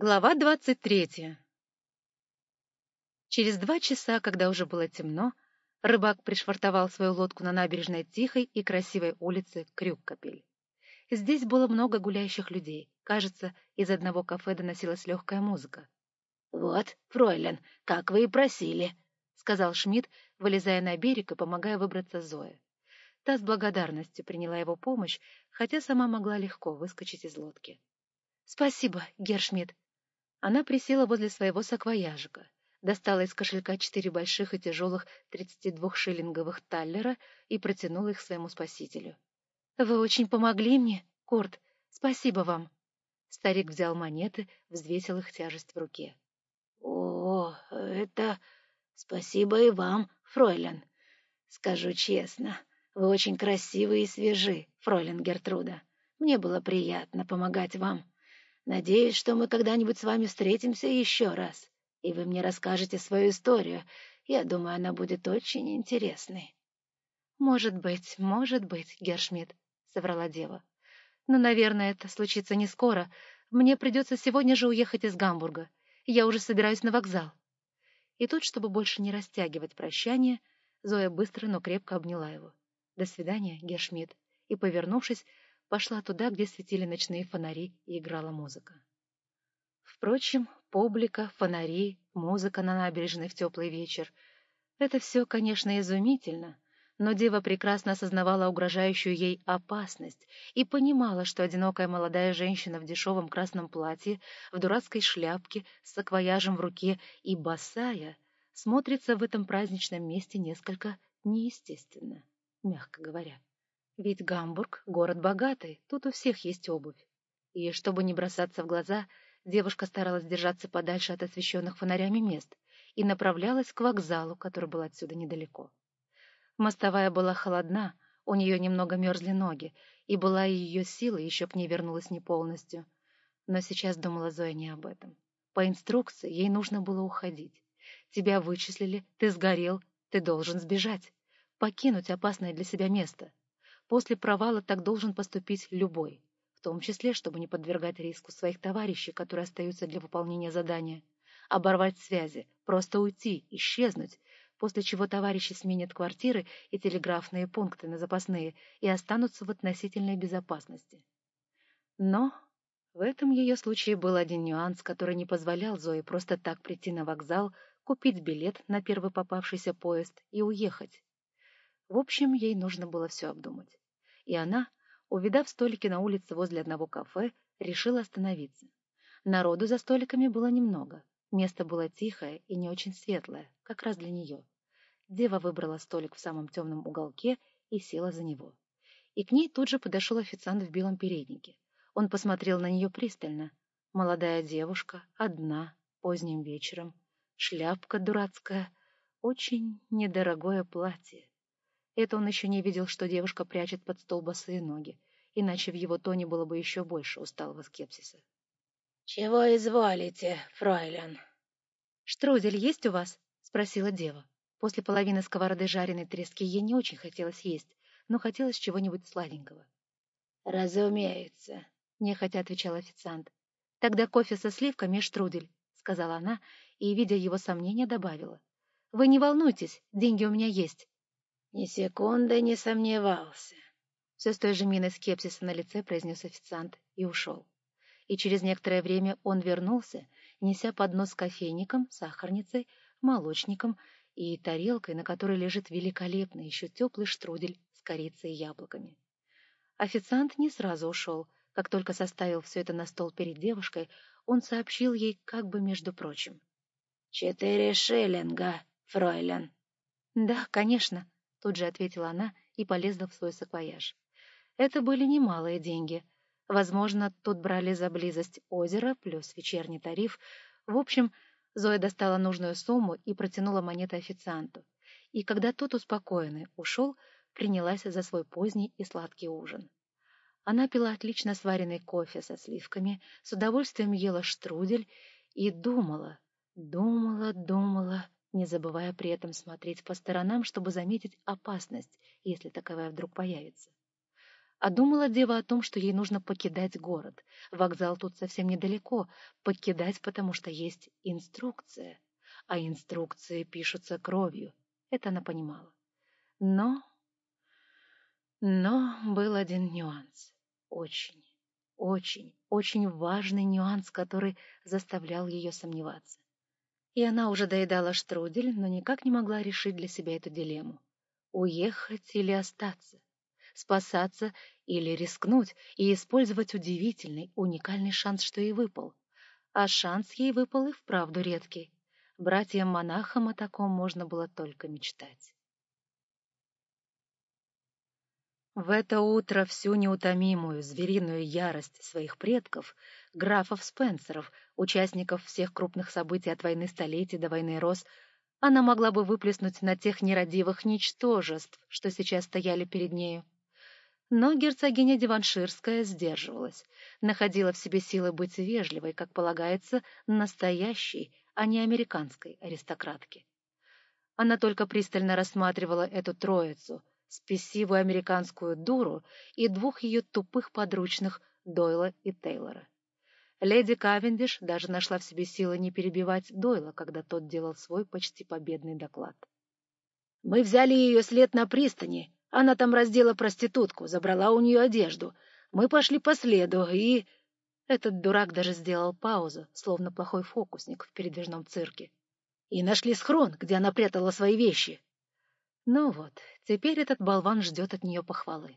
Глава двадцать третья Через два часа, когда уже было темно, рыбак пришвартовал свою лодку на набережной тихой и красивой улице Крюккапель. Здесь было много гуляющих людей. Кажется, из одного кафе доносилась легкая музыка. — Вот, фройлен, как вы и просили, — сказал Шмидт, вылезая на берег и помогая выбраться Зое. Та с благодарностью приняла его помощь, хотя сама могла легко выскочить из лодки. — Спасибо, Гершмидт, она присела возле своего саквояжика, достала из кошелька четыре больших и тяжелых 32-шиллинговых таллера и протянула их своему спасителю. «Вы очень помогли мне, Курт. Спасибо вам». Старик взял монеты, взвесил их тяжесть в руке. «О, это... Спасибо и вам, фройлен. Скажу честно, вы очень красивы и свежи, фройлен Гертруда. Мне было приятно помогать вам. Надеюсь, что мы когда-нибудь с вами встретимся еще раз, и вы мне расскажете свою историю. Я думаю, она будет очень интересной. — Может быть, может быть, Гершмидт, — соврала дева. — Но, наверное, это случится не скоро. Мне придется сегодня же уехать из Гамбурга. Я уже собираюсь на вокзал. И тут, чтобы больше не растягивать прощание, Зоя быстро, но крепко обняла его. До свидания, Гершмидт. И, повернувшись, пошла туда, где светили ночные фонари и играла музыка. Впрочем, публика, фонари, музыка на набережной в теплый вечер — это все, конечно, изумительно, но дева прекрасно осознавала угрожающую ей опасность и понимала, что одинокая молодая женщина в дешевом красном платье, в дурацкой шляпке, с саквояжем в руке и босая смотрится в этом праздничном месте несколько неестественно, мягко говоря. Ведь Гамбург — город богатый, тут у всех есть обувь. И, чтобы не бросаться в глаза, девушка старалась держаться подальше от освещенных фонарями мест и направлялась к вокзалу, который был отсюда недалеко. Мостовая была холодна, у нее немного мерзли ноги, и была и ее сила еще к ней вернулась не полностью. Но сейчас думала Зоя не об этом. По инструкции ей нужно было уходить. Тебя вычислили, ты сгорел, ты должен сбежать, покинуть опасное для себя место. После провала так должен поступить любой, в том числе, чтобы не подвергать риску своих товарищей, которые остаются для выполнения задания. Оборвать связи, просто уйти, исчезнуть, после чего товарищи сменят квартиры и телеграфные пункты на запасные и останутся в относительной безопасности. Но в этом ее случае был один нюанс, который не позволял Зое просто так прийти на вокзал, купить билет на первый попавшийся поезд и уехать. В общем, ей нужно было все обдумать. И она, увидав столики на улице возле одного кафе, решила остановиться. Народу за столиками было немного. Место было тихое и не очень светлое, как раз для нее. Дева выбрала столик в самом темном уголке и села за него. И к ней тут же подошел официант в белом переднике. Он посмотрел на нее пристально. Молодая девушка, одна, поздним вечером. Шляпка дурацкая, очень недорогое платье. Это он еще не видел, что девушка прячет под стол босые ноги, иначе в его тоне было бы еще больше усталого скепсиса. — Чего изволите, фройлен? — Штрудель есть у вас? — спросила дева. После половины сковороды жареной трески ей не очень хотелось есть, но хотелось чего-нибудь сладенького. — Разумеется, — нехотя отвечал официант. — Тогда кофе со сливками и штрудель, — сказала она и, видя его сомнения, добавила. — Вы не волнуйтесь, деньги у меня есть. Ни секунды не сомневался. Все с той же миной скепсиса на лице произнес официант и ушел. И через некоторое время он вернулся, неся поднос с кофейником, сахарницей, молочником и тарелкой, на которой лежит великолепный, еще теплый штрудель с корицей и яблоками. Официант не сразу ушел. Как только составил все это на стол перед девушкой, он сообщил ей как бы между прочим. — Четыре шиллинга, фройлен. — Да, конечно, Тут же ответила она и полезла в свой саквояж. Это были немалые деньги. Возможно, тут брали за близость озера плюс вечерний тариф. В общем, Зоя достала нужную сумму и протянула монеты официанту. И когда тот успокоенный ушел, принялась за свой поздний и сладкий ужин. Она пила отлично сваренный кофе со сливками, с удовольствием ела штрудель и думала, думала, думала не забывая при этом смотреть по сторонам, чтобы заметить опасность, если таковая вдруг появится. А думала дева о том, что ей нужно покидать город. Вокзал тут совсем недалеко. Покидать, потому что есть инструкция. А инструкции пишутся кровью. Это она понимала. Но... Но был один нюанс. Очень, очень, очень важный нюанс, который заставлял ее сомневаться. И она уже доедала штрудель, но никак не могла решить для себя эту дилемму. Уехать или остаться? Спасаться или рискнуть и использовать удивительный, уникальный шанс, что ей выпал? А шанс ей выпал и вправду редкий. Братьям-монахам о таком можно было только мечтать. В это утро всю неутомимую звериную ярость своих предков, графов Спенсеров, участников всех крупных событий от войны столетий до войны Рос, она могла бы выплеснуть на тех нерадивых ничтожеств, что сейчас стояли перед нею. Но герцогиня Диванширская сдерживалась, находила в себе силы быть вежливой, как полагается, настоящей, а не американской аристократке. Она только пристально рассматривала эту троицу — спесивую американскую дуру и двух ее тупых подручных Дойла и Тейлора. Леди Кавендиш даже нашла в себе силы не перебивать Дойла, когда тот делал свой почти победный доклад. «Мы взяли ее след на пристани. Она там раздела проститутку, забрала у нее одежду. Мы пошли по следу и...» Этот дурак даже сделал паузу, словно плохой фокусник в передвижном цирке. «И нашли схрон, где она прятала свои вещи. Ну вот, теперь этот болван ждет от нее похвалы.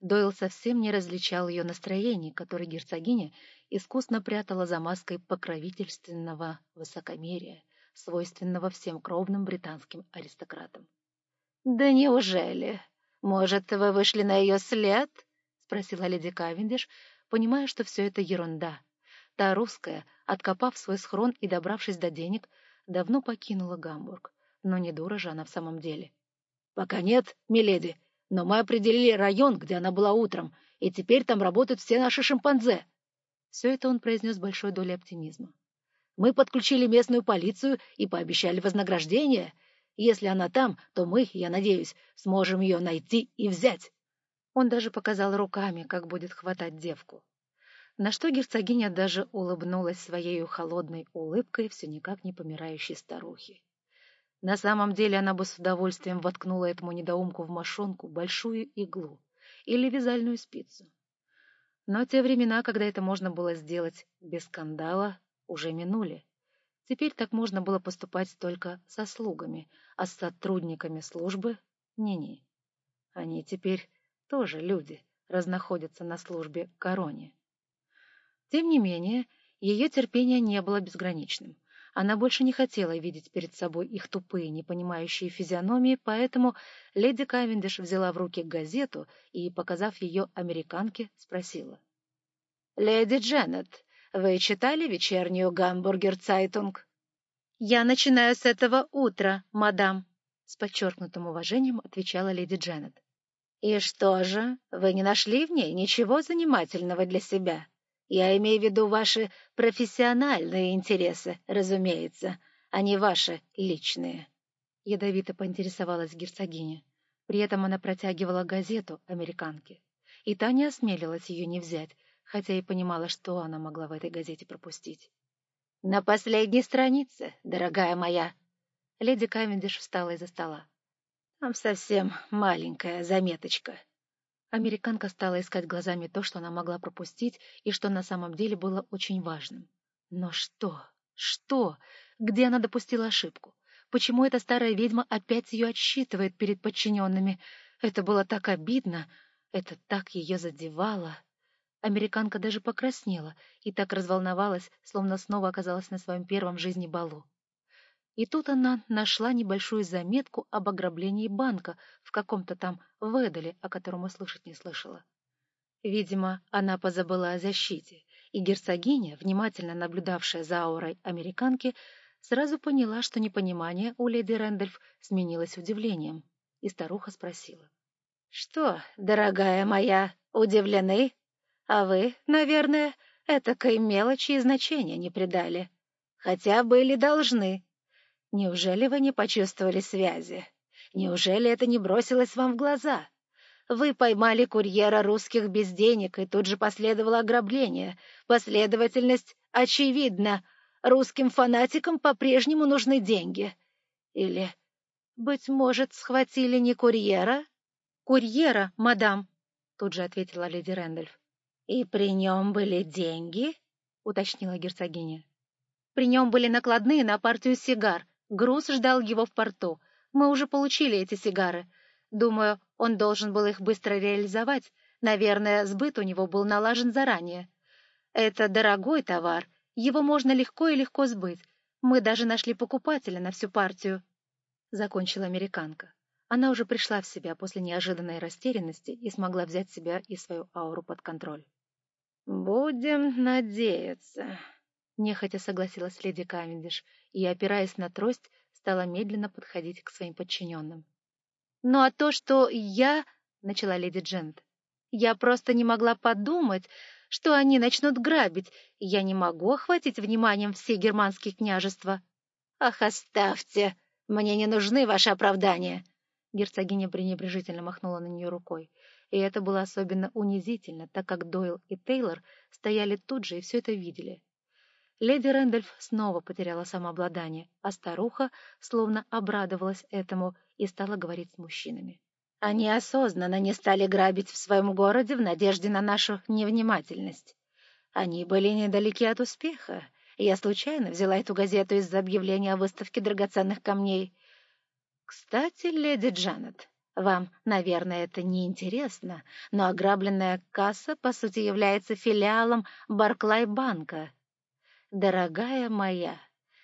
Дойл совсем не различал ее настроение, которое герцогиня искусно прятала за маской покровительственного высокомерия, свойственного всем кровным британским аристократам. «Да неужели? Может, вы вышли на ее след?» — спросила леди Кавендиш, понимая, что все это ерунда. Та русская, откопав свой схрон и добравшись до денег, давно покинула Гамбург. Но не дура же она в самом деле. «Пока нет, миледи, но мы определили район, где она была утром, и теперь там работают все наши шимпанзе». Все это он произнес большой долей оптимизма. «Мы подключили местную полицию и пообещали вознаграждение. Если она там, то мы, я надеюсь, сможем ее найти и взять». Он даже показал руками, как будет хватать девку. На что герцогиня даже улыбнулась своей холодной улыбкой все никак не помирающей старухи. На самом деле она бы с удовольствием воткнула этому недоумку в мошонку большую иглу или вязальную спицу. Но те времена, когда это можно было сделать без скандала, уже минули. Теперь так можно было поступать только со слугами, а с сотрудниками службы — не-не. Они теперь тоже люди, разнаходятся на службе короне. Тем не менее, ее терпение не было безграничным — она больше не хотела видеть перед собой их тупые, непонимающие физиономии, поэтому леди Кавендиш взяла в руки газету и, показав ее американке, спросила. «Леди Дженнет, вы читали вечернюю Гамбургер-Цайтунг?» «Я начинаю с этого утра, мадам», — с подчеркнутым уважением отвечала леди Дженнет. «И что же, вы не нашли в ней ничего занимательного для себя?» Я имею в виду ваши профессиональные интересы, разумеется, а не ваши личные. Ядовито поинтересовалась герцогиня. При этом она протягивала газету американке. И та не осмелилась ее не взять, хотя и понимала, что она могла в этой газете пропустить. «На последней странице, дорогая моя!» Леди Кавендиш встала из-за стола. «Там совсем маленькая заметочка. Американка стала искать глазами то, что она могла пропустить и что на самом деле было очень важным. Но что? Что? Где она допустила ошибку? Почему эта старая ведьма опять ее отсчитывает перед подчиненными? Это было так обидно, это так ее задевало. Американка даже покраснела и так разволновалась, словно снова оказалась на своем первом жизни балу. И тут она нашла небольшую заметку об ограблении банка в каком-то там Ведале, о котором и слышать не слышала. Видимо, она позабыла о защите, и герцогиня, внимательно наблюдавшая за аурой американки, сразу поняла, что непонимание у леди Рэндольф сменилось удивлением, и старуха спросила. — Что, дорогая моя, удивлены? А вы, наверное, этакой мелочи и значения не придали. Хотя были должны. Неужели вы не почувствовали связи? Неужели это не бросилось вам в глаза? Вы поймали курьера русских без денег, и тут же последовало ограбление. Последовательность очевидна. Русским фанатикам по-прежнему нужны деньги. Или, быть может, схватили не курьера? Курьера, мадам, тут же ответила леди Рэндольф. И при нем были деньги? уточнила герцогиня. При нем были накладные на партию сигар. Груз ждал его в порту. Мы уже получили эти сигары. Думаю, он должен был их быстро реализовать. Наверное, сбыт у него был налажен заранее. Это дорогой товар, его можно легко и легко сбыть. Мы даже нашли покупателя на всю партию. Закончила американка. Она уже пришла в себя после неожиданной растерянности и смогла взять себя и свою ауру под контроль. «Будем надеяться», — нехотя согласилась леди Кавендиш и, опираясь на трость, стала медленно подходить к своим подчиненным. «Ну а то, что я...» — начала леди Джент. «Я просто не могла подумать, что они начнут грабить, и я не могу охватить вниманием все германские княжества». «Ах, оставьте! Мне не нужны ваши оправдания!» Герцогиня пренебрежительно махнула на нее рукой. И это было особенно унизительно, так как Дойл и Тейлор стояли тут же и все это видели. Леди Рэндольф снова потеряла самообладание, а старуха словно обрадовалась этому и стала говорить с мужчинами. «Они осознанно не стали грабить в своем городе в надежде на нашу невнимательность. Они были недалеки от успеха. Я случайно взяла эту газету из-за объявления о выставке драгоценных камней. Кстати, леди Джанет, вам, наверное, это не интересно, но ограбленная касса, по сути, является филиалом Барклай-банка» Дорогая моя,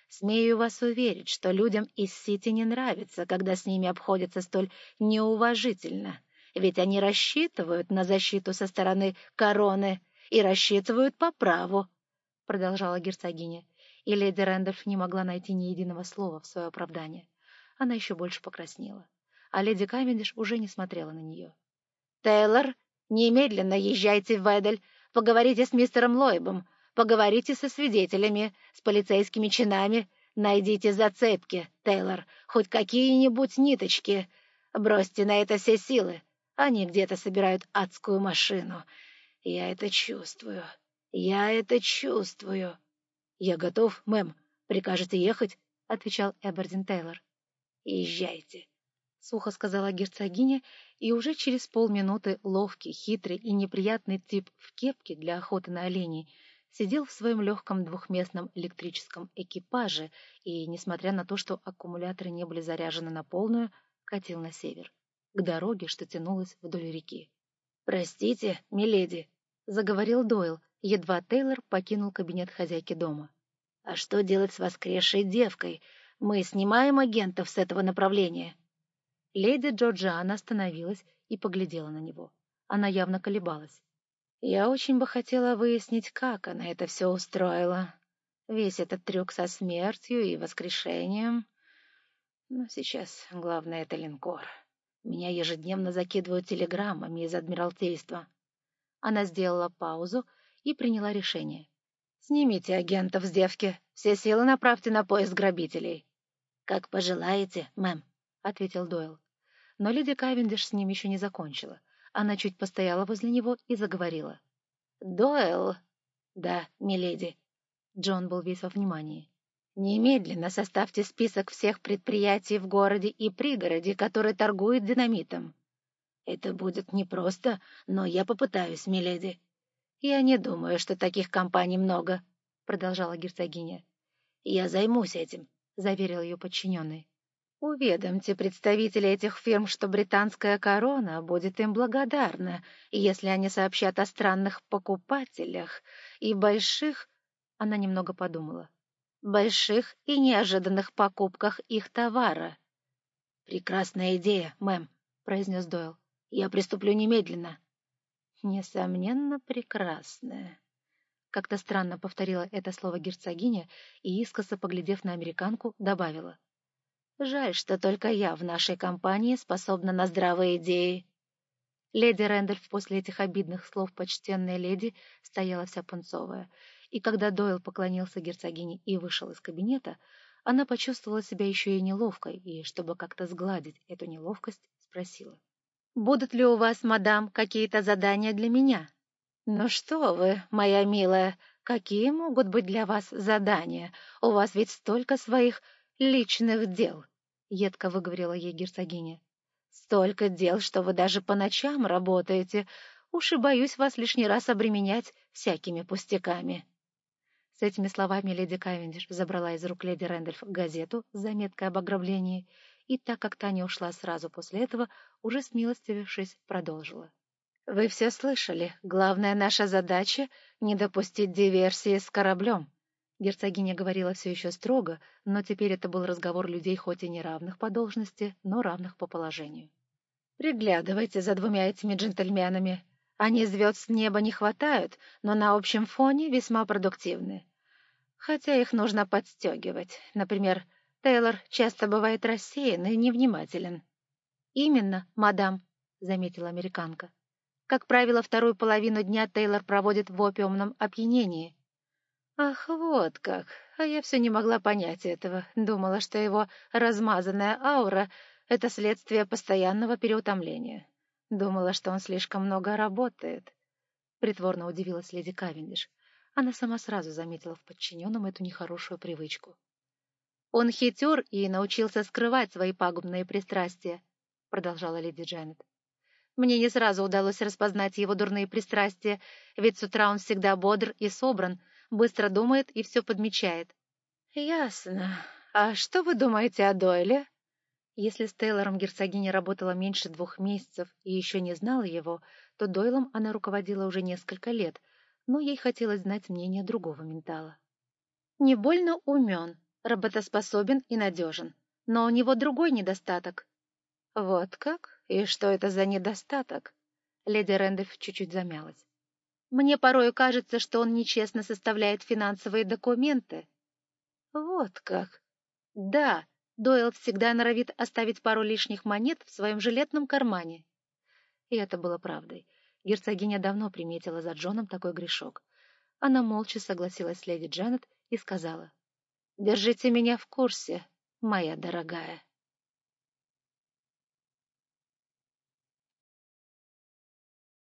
смею вас уверить, что людям из Сити не нравится, когда с ними обходятся столь неуважительно, ведь они рассчитывают на защиту со стороны короны и рассчитывают по праву, — продолжала герцогиня, и леди Рэндольф не могла найти ни единого слова в свое оправдание. Она еще больше покраснела, а леди Кавендиш уже не смотрела на нее. — Тейлор, немедленно езжайте в Ведель, поговорите с мистером Лойбом, Поговорите со свидетелями, с полицейскими чинами. Найдите зацепки, Тейлор, хоть какие-нибудь ниточки. Бросьте на это все силы. Они где-то собирают адскую машину. Я это чувствую. Я это чувствую. — Я готов, мэм. Прикажете ехать? — отвечал Эбердин Тейлор. — Езжайте, — сухо сказала герцогиня, и уже через полминуты ловкий, хитрый и неприятный тип в кепке для охоты на оленей — сидел в своем легком двухместном электрическом экипаже и, несмотря на то, что аккумуляторы не были заряжены на полную, катил на север, к дороге, что тянулась вдоль реки. «Простите, миледи», — заговорил Дойл, едва Тейлор покинул кабинет хозяйки дома. «А что делать с воскресшей девкой? Мы снимаем агентов с этого направления». Леди Джорджиана остановилась и поглядела на него. Она явно колебалась. Я очень бы хотела выяснить, как она это все устроила. Весь этот трюк со смертью и воскрешением. Но сейчас главное — это линкор. Меня ежедневно закидывают телеграммами из Адмиралтейства. Она сделала паузу и приняла решение. «Снимите агентов с девки. Все силы направьте на поиск грабителей». «Как пожелаете, мэм», — ответил Дойл. Но леди Кавендиш с ним еще не закончила. Она чуть постояла возле него и заговорила. «Дойл?» «Да, миледи». Джон был весь во внимании. «Немедленно составьте список всех предприятий в городе и пригороде, которые торгуют динамитом». «Это будет непросто, но я попытаюсь, миледи». «Я не думаю, что таких компаний много», — продолжала герцогиня. «Я займусь этим», — заверил ее подчиненный. Уведомьте представителей этих фирм, что британская корона будет им благодарна, если они сообщат о странных покупателях и больших... Она немного подумала. Больших и неожиданных покупках их товара. «Прекрасная идея, мэм», — произнес Дойл. «Я приступлю немедленно». «Несомненно, прекрасная». Как-то странно повторила это слово герцогиня и, искоса поглядев на американку, добавила. Жаль, что только я в нашей компании способна на здравые идеи. Леди Рэндольф после этих обидных слов почтенной леди стояла вся пунцовая, и когда Дойл поклонился герцогине и вышел из кабинета, она почувствовала себя еще и неловкой, и, чтобы как-то сгладить эту неловкость, спросила. Будут ли у вас, мадам, какие-то задания для меня? Ну что вы, моя милая, какие могут быть для вас задания? У вас ведь столько своих личных дел, — едко выговорила ей герцогиня. Столько дел, что вы даже по ночам работаете. Уж и боюсь вас лишний раз обременять всякими пустяками. С этими словами леди Кавендиш забрала из рук леди Рэндольф газету с заметкой об ограблении и, так как Таня ушла сразу после этого, уже смилостивившись, продолжила. «Вы все слышали. Главная наша задача — не допустить диверсии с кораблем». Герцогиня говорила все еще строго, но теперь это был разговор людей хоть и не равных по должности, но равных по положению. «Приглядывайте за двумя этими джентльменами. Они звезд с неба не хватают, но на общем фоне весьма продуктивны. Хотя их нужно подстегивать. Например, Тейлор часто бывает рассеян и невнимателен. «Именно, мадам», — заметила американка. «Как правило, вторую половину дня Тейлор проводит в опиумном опьянении». «Ах, вот как! А я все не могла понять этого. Думала, что его размазанная аура — это следствие постоянного переутомления. Думала, что он слишком много работает. Притворно удивилась леди Кавендиш. Она сама сразу заметила в подчиненном эту нехорошую привычку. «Он хитер и научился скрывать свои пагубные пристрастия», — продолжала леди Джанет. «Мне не сразу удалось распознать его дурные пристрастия, ведь с утра он всегда бодр и собран, быстро думает и все подмечает». «Ясно. А что вы думаете о Дойле?» Если с Тейлором герцогиня работала меньше двух месяцев и еще не знала его, то Дойлом она руководила уже несколько лет, но ей хотелось знать мнение другого ментала. «Не больно умен, работоспособен и надежен, но у него другой недостаток». «Вот как? И что это за недостаток?» Леди Рэндольф чуть-чуть замялась. «Мне порою кажется, что он нечестно составляет финансовые документы». «Вот как? Да, Дойл всегда норовит оставить пару лишних монет в своем жилетном кармане. И это было правдой. Герцогиня давно приметила за Джоном такой грешок. Она молча согласилась с леди Джанет и сказала, «Держите меня в курсе, моя дорогая».